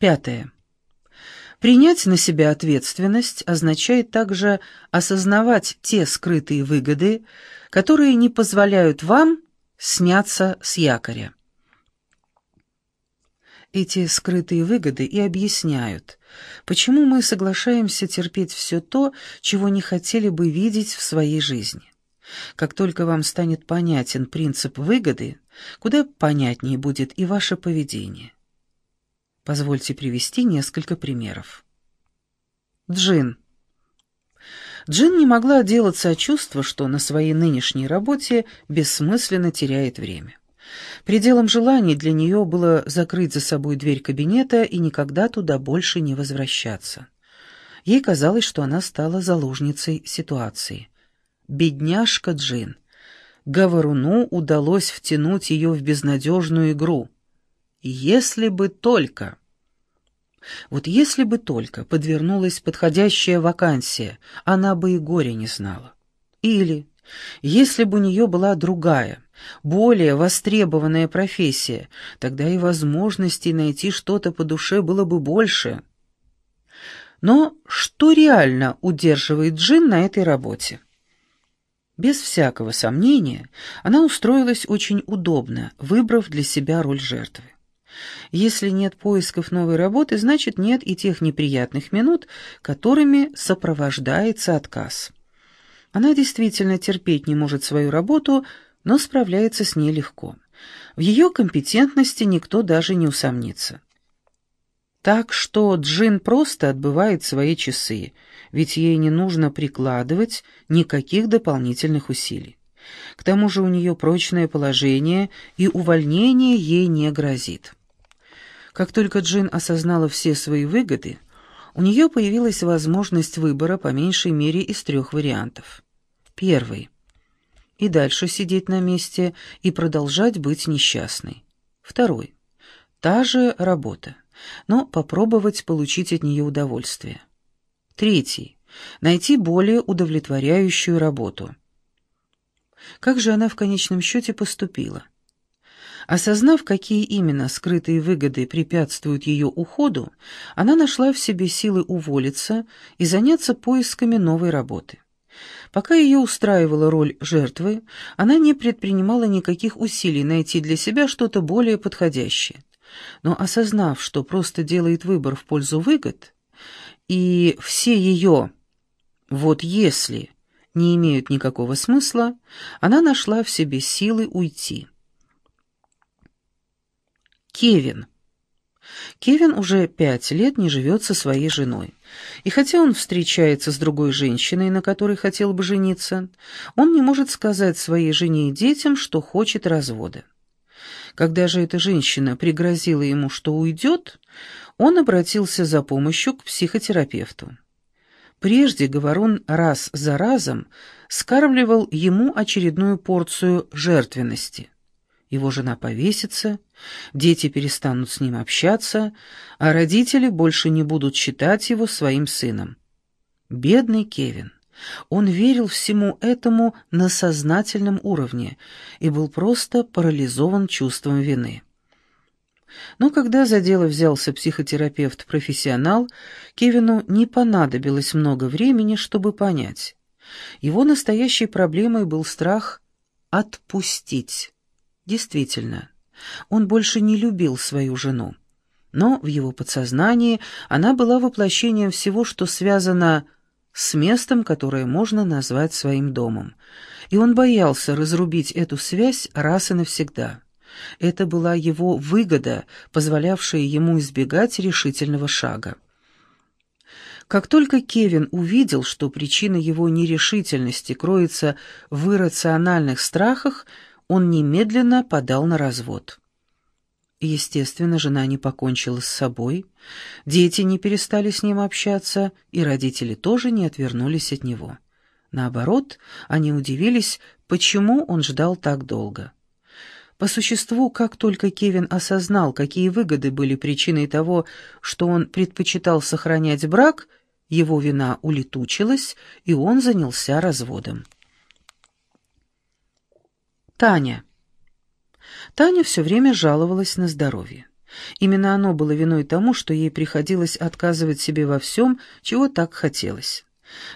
Пятое. Принять на себя ответственность означает также осознавать те скрытые выгоды, которые не позволяют вам сняться с якоря. Эти скрытые выгоды и объясняют, почему мы соглашаемся терпеть все то, чего не хотели бы видеть в своей жизни. Как только вам станет понятен принцип выгоды, куда понятнее будет и ваше поведение. Позвольте привести несколько примеров. Джин. Джин не могла отделаться от чувства, что на своей нынешней работе бессмысленно теряет время. Пределом желаний для нее было закрыть за собой дверь кабинета и никогда туда больше не возвращаться. Ей казалось, что она стала заложницей ситуации. Бедняжка Джин. Говоруну удалось втянуть ее в безнадежную игру. Если бы только... Вот если бы только подвернулась подходящая вакансия, она бы и горя не знала. Или, если бы у нее была другая, более востребованная профессия, тогда и возможностей найти что-то по душе было бы больше. Но что реально удерживает Джин на этой работе? Без всякого сомнения, она устроилась очень удобно, выбрав для себя роль жертвы. Если нет поисков новой работы, значит нет и тех неприятных минут, которыми сопровождается отказ. Она действительно терпеть не может свою работу, но справляется с ней легко. В ее компетентности никто даже не усомнится. Так что Джин просто отбывает свои часы, ведь ей не нужно прикладывать никаких дополнительных усилий. К тому же у нее прочное положение, и увольнение ей не грозит. Как только Джин осознала все свои выгоды, у нее появилась возможность выбора по меньшей мере из трех вариантов. Первый — и дальше сидеть на месте и продолжать быть несчастной. Второй — та же работа, но попробовать получить от нее удовольствие. Третий — найти более удовлетворяющую работу. Как же она в конечном счете поступила? Осознав, какие именно скрытые выгоды препятствуют ее уходу, она нашла в себе силы уволиться и заняться поисками новой работы. Пока ее устраивала роль жертвы, она не предпринимала никаких усилий найти для себя что-то более подходящее. Но осознав, что просто делает выбор в пользу выгод, и все ее «вот если» не имеют никакого смысла, она нашла в себе силы уйти. Кевин. Кевин уже пять лет не живет со своей женой. И хотя он встречается с другой женщиной, на которой хотел бы жениться, он не может сказать своей жене и детям, что хочет развода. Когда же эта женщина пригрозила ему, что уйдет, он обратился за помощью к психотерапевту. Прежде Говорун раз за разом скармливал ему очередную порцию жертвенности – его жена повесится, дети перестанут с ним общаться, а родители больше не будут считать его своим сыном. Бедный Кевин. Он верил всему этому на сознательном уровне и был просто парализован чувством вины. Но когда за дело взялся психотерапевт-профессионал, Кевину не понадобилось много времени, чтобы понять. Его настоящей проблемой был страх «отпустить». Действительно, он больше не любил свою жену. Но в его подсознании она была воплощением всего, что связано с местом, которое можно назвать своим домом. И он боялся разрубить эту связь раз и навсегда. Это была его выгода, позволявшая ему избегать решительного шага. Как только Кевин увидел, что причина его нерешительности кроется в иррациональных страхах, он немедленно подал на развод. Естественно, жена не покончила с собой, дети не перестали с ним общаться, и родители тоже не отвернулись от него. Наоборот, они удивились, почему он ждал так долго. По существу, как только Кевин осознал, какие выгоды были причиной того, что он предпочитал сохранять брак, его вина улетучилась, и он занялся разводом. Таня. Таня все время жаловалась на здоровье. Именно оно было виной тому, что ей приходилось отказывать себе во всем, чего так хотелось.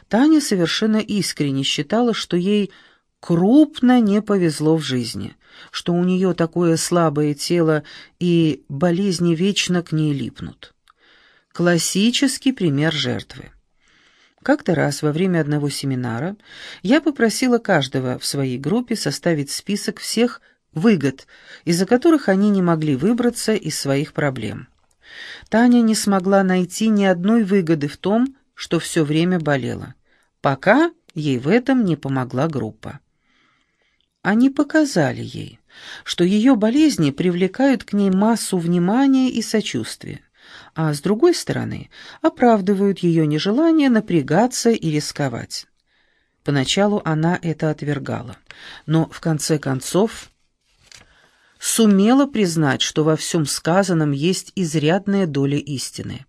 Таня совершенно искренне считала, что ей крупно не повезло в жизни, что у нее такое слабое тело и болезни вечно к ней липнут. Классический пример жертвы. Как-то раз во время одного семинара я попросила каждого в своей группе составить список всех выгод, из-за которых они не могли выбраться из своих проблем. Таня не смогла найти ни одной выгоды в том, что все время болела, пока ей в этом не помогла группа. Они показали ей, что ее болезни привлекают к ней массу внимания и сочувствия, а с другой стороны оправдывают ее нежелание напрягаться и рисковать. Поначалу она это отвергала, но в конце концов сумела признать, что во всем сказанном есть изрядная доля истины.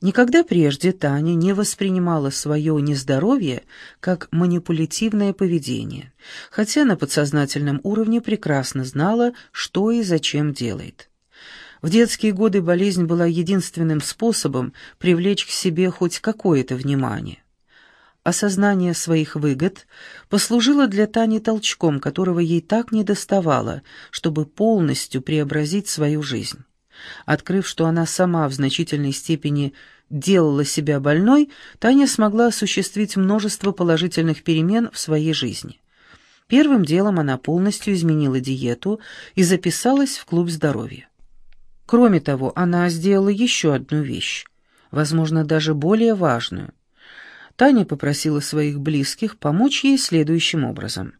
Никогда прежде Таня не воспринимала свое нездоровье как манипулятивное поведение, хотя на подсознательном уровне прекрасно знала, что и зачем делает. В детские годы болезнь была единственным способом привлечь к себе хоть какое-то внимание. Осознание своих выгод послужило для Тани толчком, которого ей так недоставало, чтобы полностью преобразить свою жизнь. Открыв, что она сама в значительной степени делала себя больной, Таня смогла осуществить множество положительных перемен в своей жизни. Первым делом она полностью изменила диету и записалась в клуб здоровья. Кроме того, она сделала еще одну вещь, возможно, даже более важную. Таня попросила своих близких помочь ей следующим образом.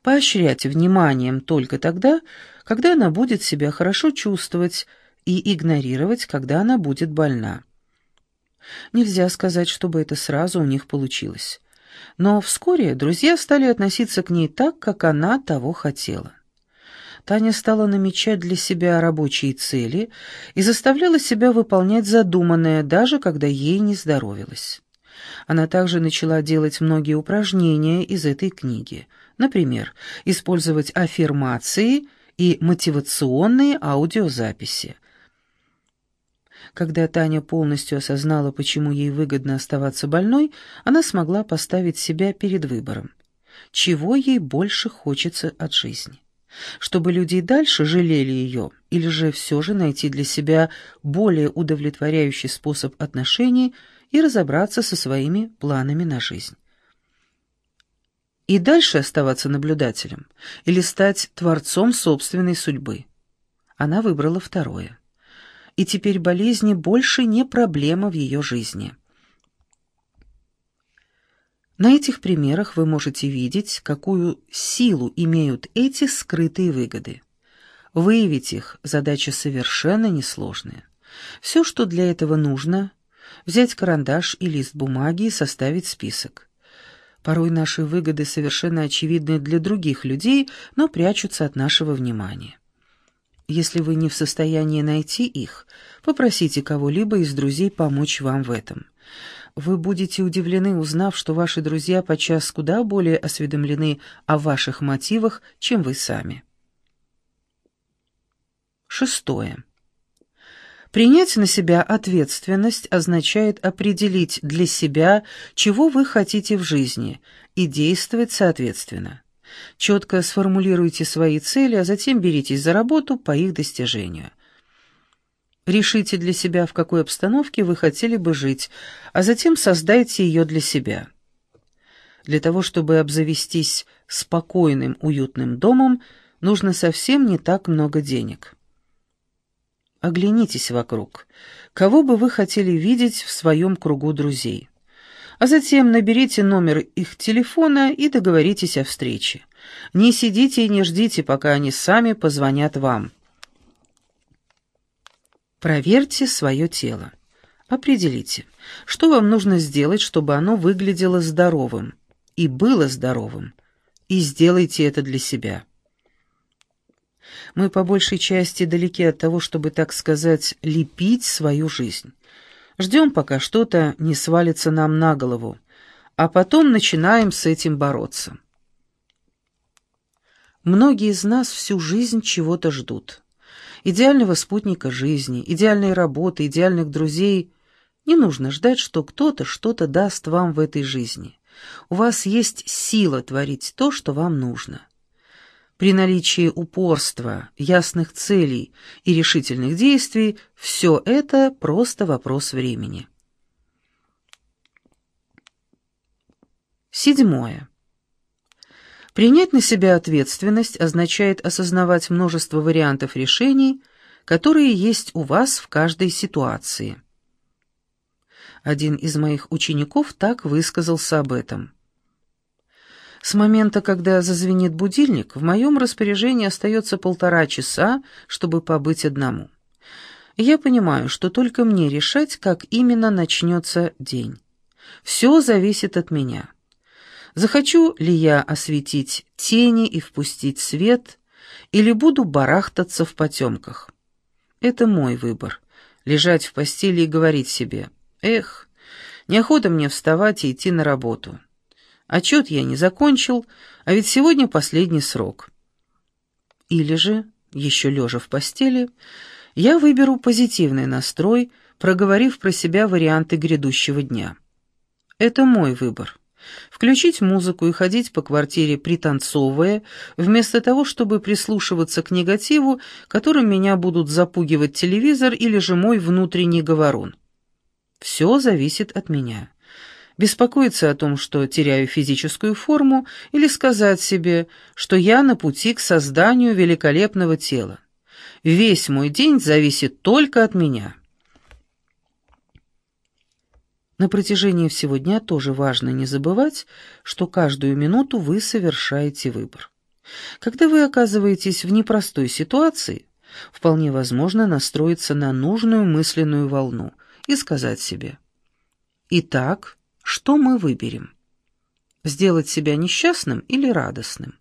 Поощрять вниманием только тогда, когда она будет себя хорошо чувствовать, и игнорировать, когда она будет больна. Нельзя сказать, чтобы это сразу у них получилось. Но вскоре друзья стали относиться к ней так, как она того хотела. Таня стала намечать для себя рабочие цели и заставляла себя выполнять задуманное, даже когда ей не здоровилось. Она также начала делать многие упражнения из этой книги. Например, использовать аффирмации и мотивационные аудиозаписи. Когда Таня полностью осознала, почему ей выгодно оставаться больной, она смогла поставить себя перед выбором. Чего ей больше хочется от жизни? Чтобы люди и дальше жалели ее, или же все же найти для себя более удовлетворяющий способ отношений – и разобраться со своими планами на жизнь. И дальше оставаться наблюдателем или стать творцом собственной судьбы. Она выбрала второе. И теперь болезни больше не проблема в ее жизни. На этих примерах вы можете видеть, какую силу имеют эти скрытые выгоды. Выявить их – задача совершенно несложная. Все, что для этого нужно – взять карандаш и лист бумаги и составить список. Порой наши выгоды совершенно очевидны для других людей, но прячутся от нашего внимания. Если вы не в состоянии найти их, попросите кого-либо из друзей помочь вам в этом. Вы будете удивлены, узнав, что ваши друзья подчас куда более осведомлены о ваших мотивах, чем вы сами. Шестое. Принять на себя ответственность означает определить для себя, чего вы хотите в жизни, и действовать соответственно. Четко сформулируйте свои цели, а затем беритесь за работу по их достижению. Решите для себя, в какой обстановке вы хотели бы жить, а затем создайте ее для себя. Для того, чтобы обзавестись спокойным, уютным домом, нужно совсем не так много денег. Оглянитесь вокруг. Кого бы вы хотели видеть в своем кругу друзей? А затем наберите номер их телефона и договоритесь о встрече. Не сидите и не ждите, пока они сами позвонят вам. Проверьте свое тело. Определите, что вам нужно сделать, чтобы оно выглядело здоровым и было здоровым, и сделайте это для себя. Мы по большей части далеки от того, чтобы, так сказать, лепить свою жизнь. Ждем, пока что-то не свалится нам на голову, а потом начинаем с этим бороться. Многие из нас всю жизнь чего-то ждут. Идеального спутника жизни, идеальной работы, идеальных друзей. Не нужно ждать, что кто-то что-то даст вам в этой жизни. У вас есть сила творить то, что вам нужно. При наличии упорства, ясных целей и решительных действий все это просто вопрос времени. Седьмое. Принять на себя ответственность означает осознавать множество вариантов решений, которые есть у вас в каждой ситуации. Один из моих учеников так высказался об этом. С момента, когда зазвенит будильник, в моем распоряжении остается полтора часа, чтобы побыть одному. Я понимаю, что только мне решать, как именно начнется день. Все зависит от меня. Захочу ли я осветить тени и впустить свет, или буду барахтаться в потемках? Это мой выбор — лежать в постели и говорить себе, «Эх, неохота мне вставать и идти на работу. Отчет я не закончил, а ведь сегодня последний срок». Или же, еще лежа в постели, я выберу позитивный настрой, проговорив про себя варианты грядущего дня. Это мой выбор включить музыку и ходить по квартире пританцовывая, вместо того, чтобы прислушиваться к негативу, которым меня будут запугивать телевизор или же мой внутренний говорун. Все зависит от меня. Беспокоиться о том, что теряю физическую форму, или сказать себе, что я на пути к созданию великолепного тела. Весь мой день зависит только от меня». На протяжении всего дня тоже важно не забывать, что каждую минуту вы совершаете выбор. Когда вы оказываетесь в непростой ситуации, вполне возможно настроиться на нужную мысленную волну и сказать себе «Итак, что мы выберем? Сделать себя несчастным или радостным?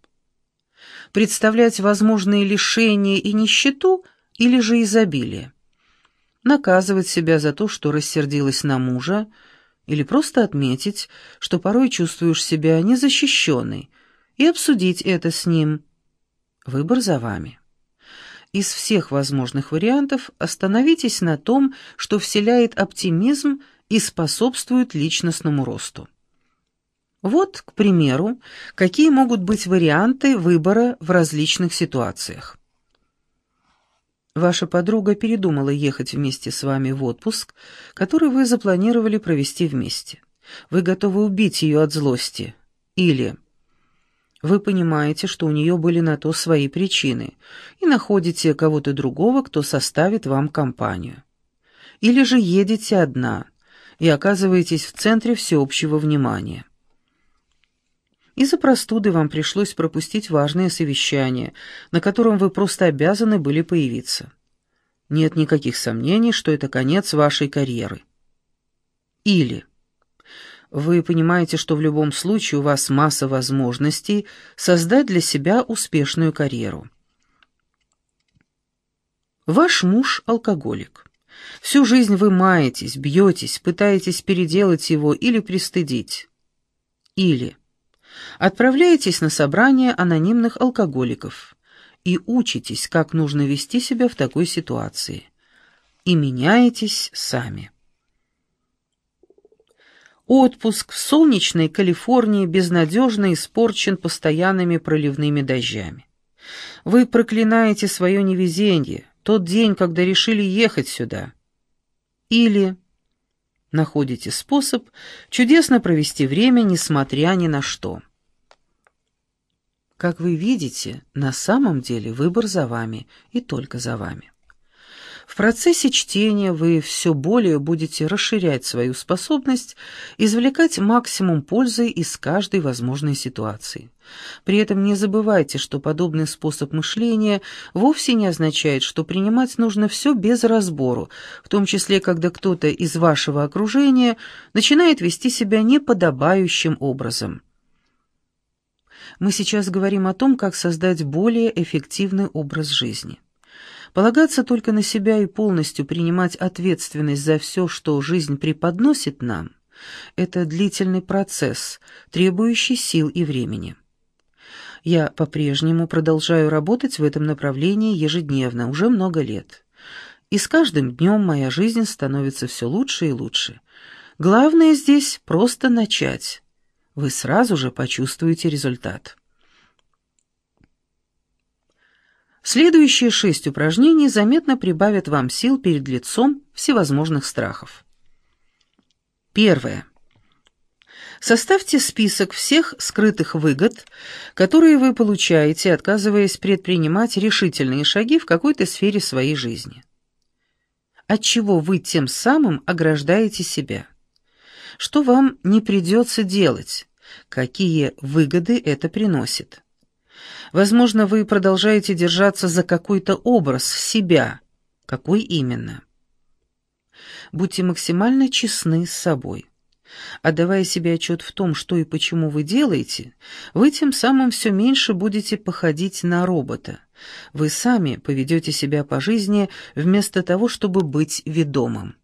Представлять возможные лишения и нищету или же изобилие? Наказывать себя за то, что рассердилась на мужа, или просто отметить, что порой чувствуешь себя незащищенной, и обсудить это с ним. Выбор за вами. Из всех возможных вариантов остановитесь на том, что вселяет оптимизм и способствует личностному росту. Вот, к примеру, какие могут быть варианты выбора в различных ситуациях. Ваша подруга передумала ехать вместе с вами в отпуск, который вы запланировали провести вместе. Вы готовы убить ее от злости. Или вы понимаете, что у нее были на то свои причины, и находите кого-то другого, кто составит вам компанию. Или же едете одна и оказываетесь в центре всеобщего внимания. Из-за простуды вам пришлось пропустить важное совещание, на котором вы просто обязаны были появиться. Нет никаких сомнений, что это конец вашей карьеры. Или вы понимаете, что в любом случае у вас масса возможностей создать для себя успешную карьеру. Ваш муж – алкоголик. Всю жизнь вы маетесь, бьетесь, пытаетесь переделать его или пристыдить. Или Отправляетесь на собрание анонимных алкоголиков и учитесь, как нужно вести себя в такой ситуации. И меняетесь сами. Отпуск в солнечной Калифорнии безнадежно испорчен постоянными проливными дождями. Вы проклинаете свое невезение, тот день, когда решили ехать сюда. Или находите способ чудесно провести время, несмотря ни на что. Как вы видите, на самом деле выбор за вами и только за вами. В процессе чтения вы все более будете расширять свою способность извлекать максимум пользы из каждой возможной ситуации. При этом не забывайте, что подобный способ мышления вовсе не означает, что принимать нужно все без разбору, в том числе, когда кто-то из вашего окружения начинает вести себя неподобающим образом. Мы сейчас говорим о том, как создать более эффективный образ жизни. Полагаться только на себя и полностью принимать ответственность за все, что жизнь преподносит нам, это длительный процесс, требующий сил и времени. Я по-прежнему продолжаю работать в этом направлении ежедневно, уже много лет. И с каждым днем моя жизнь становится все лучше и лучше. Главное здесь просто начать. Вы сразу же почувствуете результат. Следующие шесть упражнений заметно прибавят вам сил перед лицом всевозможных страхов. Первое. Составьте список всех скрытых выгод, которые вы получаете, отказываясь предпринимать решительные шаги в какой-то сфере своей жизни. От чего вы тем самым ограждаете себя? Что вам не придется делать? Какие выгоды это приносит? Возможно, вы продолжаете держаться за какой-то образ себя. Какой именно? Будьте максимально честны с собой. Отдавая себе отчет в том, что и почему вы делаете, вы тем самым все меньше будете походить на робота. Вы сами поведете себя по жизни вместо того, чтобы быть ведомым.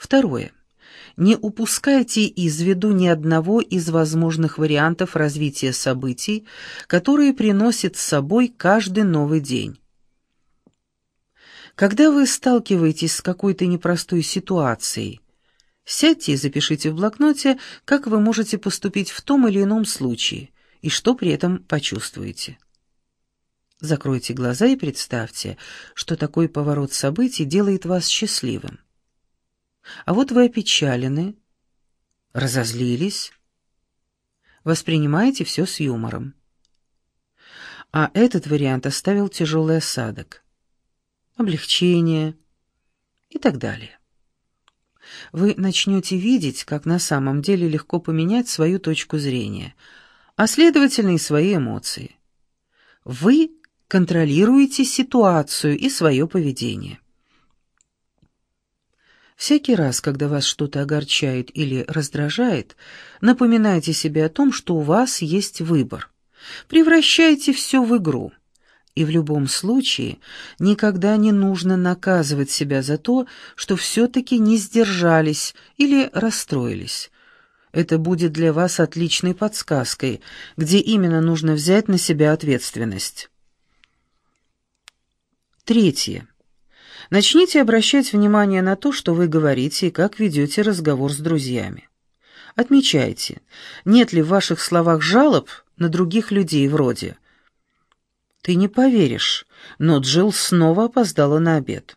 Второе. Не упускайте из виду ни одного из возможных вариантов развития событий, которые приносит с собой каждый новый день. Когда вы сталкиваетесь с какой-то непростой ситуацией, Сядьте и запишите в блокноте, как вы можете поступить в том или ином случае и что при этом почувствуете. Закройте глаза и представьте, что такой поворот событий делает вас счастливым. А вот вы опечалены, разозлились, воспринимаете все с юмором. А этот вариант оставил тяжелый осадок, облегчение и так далее вы начнете видеть, как на самом деле легко поменять свою точку зрения, а следовательно и свои эмоции. Вы контролируете ситуацию и свое поведение. Всякий раз, когда вас что-то огорчает или раздражает, напоминайте себе о том, что у вас есть выбор. Превращайте все в игру. И в любом случае никогда не нужно наказывать себя за то, что все-таки не сдержались или расстроились. Это будет для вас отличной подсказкой, где именно нужно взять на себя ответственность. Третье. Начните обращать внимание на то, что вы говорите и как ведете разговор с друзьями. Отмечайте, нет ли в ваших словах жалоб на других людей вроде – ты не поверишь, но Джилл снова опоздала на обед.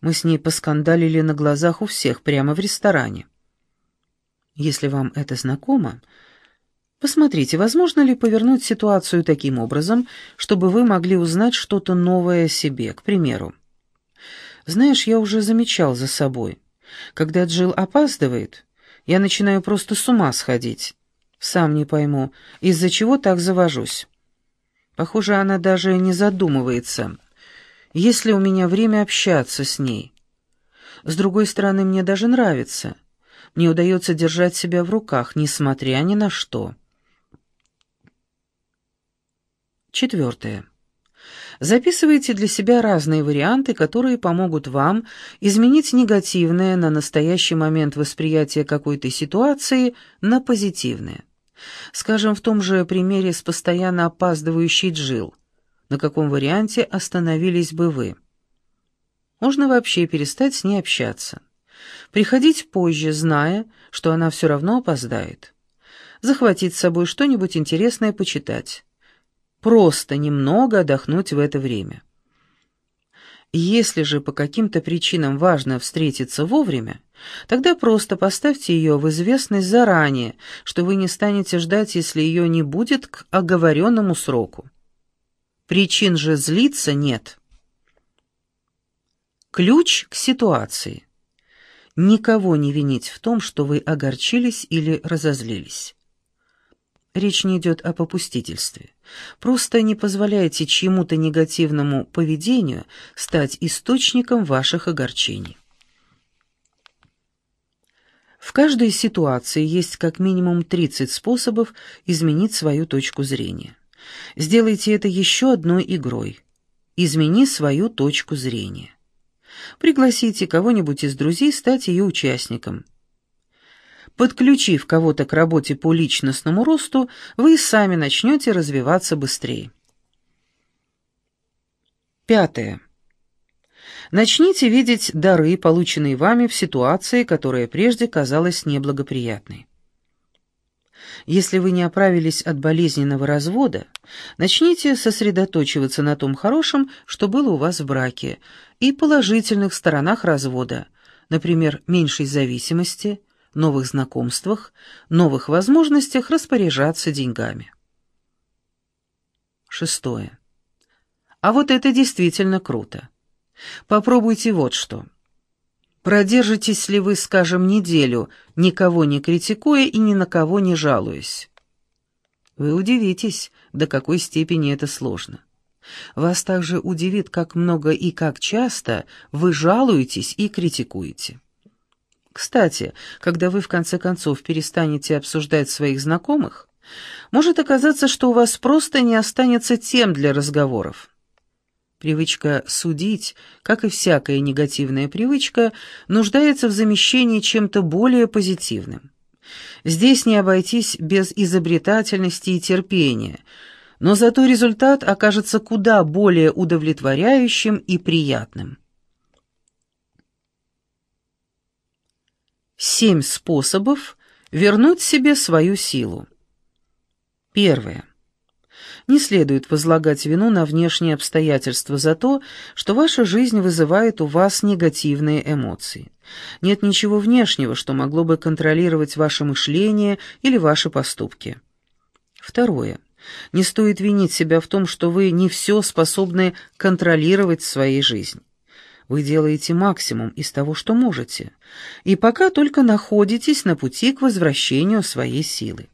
Мы с ней поскандалили на глазах у всех прямо в ресторане. Если вам это знакомо, посмотрите, возможно ли повернуть ситуацию таким образом, чтобы вы могли узнать что-то новое о себе, к примеру. Знаешь, я уже замечал за собой. Когда Джилл опаздывает, я начинаю просто с ума сходить. Сам не пойму, из-за чего так завожусь. Похоже, она даже не задумывается, есть ли у меня время общаться с ней. С другой стороны, мне даже нравится. Мне удается держать себя в руках, несмотря ни на что. Четвертое. Записывайте для себя разные варианты, которые помогут вам изменить негативное на настоящий момент восприятие какой-то ситуации на позитивное. Скажем, в том же примере с постоянно опаздывающей Джил. На каком варианте остановились бы вы? Можно вообще перестать с ней общаться. Приходить позже, зная, что она все равно опоздает. Захватить с собой что-нибудь интересное почитать. Просто немного отдохнуть в это время. Если же по каким-то причинам важно встретиться вовремя, тогда просто поставьте ее в известность заранее, что вы не станете ждать, если ее не будет к оговоренному сроку. Причин же злиться нет. Ключ к ситуации. Никого не винить в том, что вы огорчились или разозлились. Речь не идет о попустительстве. Просто не позволяйте чьему-то негативному поведению стать источником ваших огорчений. В каждой ситуации есть как минимум 30 способов изменить свою точку зрения. Сделайте это еще одной игрой. Измени свою точку зрения. Пригласите кого-нибудь из друзей стать ее участником – Подключив кого-то к работе по личностному росту, вы сами начнете развиваться быстрее. Пятое. Начните видеть дары, полученные вами в ситуации, которая прежде казалась неблагоприятной. Если вы не оправились от болезненного развода, начните сосредоточиваться на том хорошем, что было у вас в браке, и положительных сторонах развода, например, меньшей зависимости, новых знакомствах, новых возможностях распоряжаться деньгами. Шестое. А вот это действительно круто. Попробуйте вот что. Продержитесь ли вы, скажем, неделю, никого не критикуя и ни на кого не жалуясь? Вы удивитесь, до какой степени это сложно. Вас также удивит, как много и как часто вы жалуетесь и критикуете. Кстати, когда вы в конце концов перестанете обсуждать своих знакомых, может оказаться, что у вас просто не останется тем для разговоров. Привычка судить, как и всякая негативная привычка, нуждается в замещении чем-то более позитивным. Здесь не обойтись без изобретательности и терпения, но зато результат окажется куда более удовлетворяющим и приятным. Семь способов вернуть себе свою силу. Первое. Не следует возлагать вину на внешние обстоятельства за то, что ваша жизнь вызывает у вас негативные эмоции. Нет ничего внешнего, что могло бы контролировать ваше мышление или ваши поступки. Второе. Не стоит винить себя в том, что вы не все способны контролировать в своей жизни. Вы делаете максимум из того, что можете, и пока только находитесь на пути к возвращению своей силы.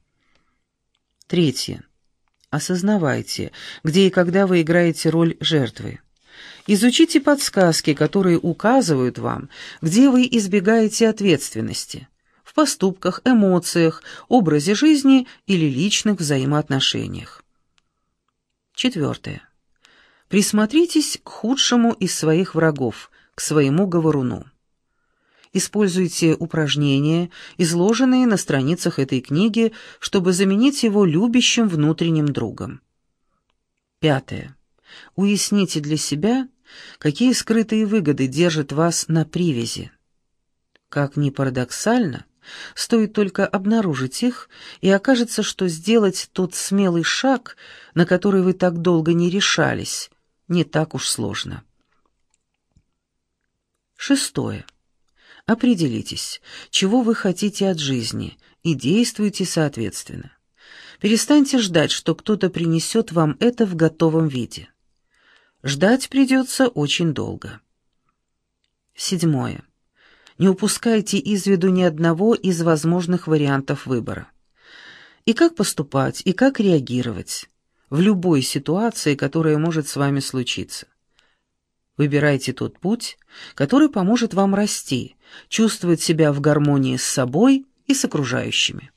Третье. Осознавайте, где и когда вы играете роль жертвы. Изучите подсказки, которые указывают вам, где вы избегаете ответственности в поступках, эмоциях, образе жизни или личных взаимоотношениях. Четвертое. Присмотритесь к худшему из своих врагов, к своему говоруну. Используйте упражнения, изложенные на страницах этой книги, чтобы заменить его любящим внутренним другом. Пятое. Уясните для себя, какие скрытые выгоды держат вас на привязи. Как ни парадоксально, стоит только обнаружить их, и окажется, что сделать тот смелый шаг, на который вы так долго не решались, не так уж сложно. Шестое. Определитесь, чего вы хотите от жизни, и действуйте соответственно. Перестаньте ждать, что кто-то принесет вам это в готовом виде. Ждать придется очень долго. Седьмое. Не упускайте из виду ни одного из возможных вариантов выбора. И как поступать, и как реагировать в любой ситуации, которая может с вами случиться. Выбирайте тот путь, который поможет вам расти, чувствовать себя в гармонии с собой и с окружающими.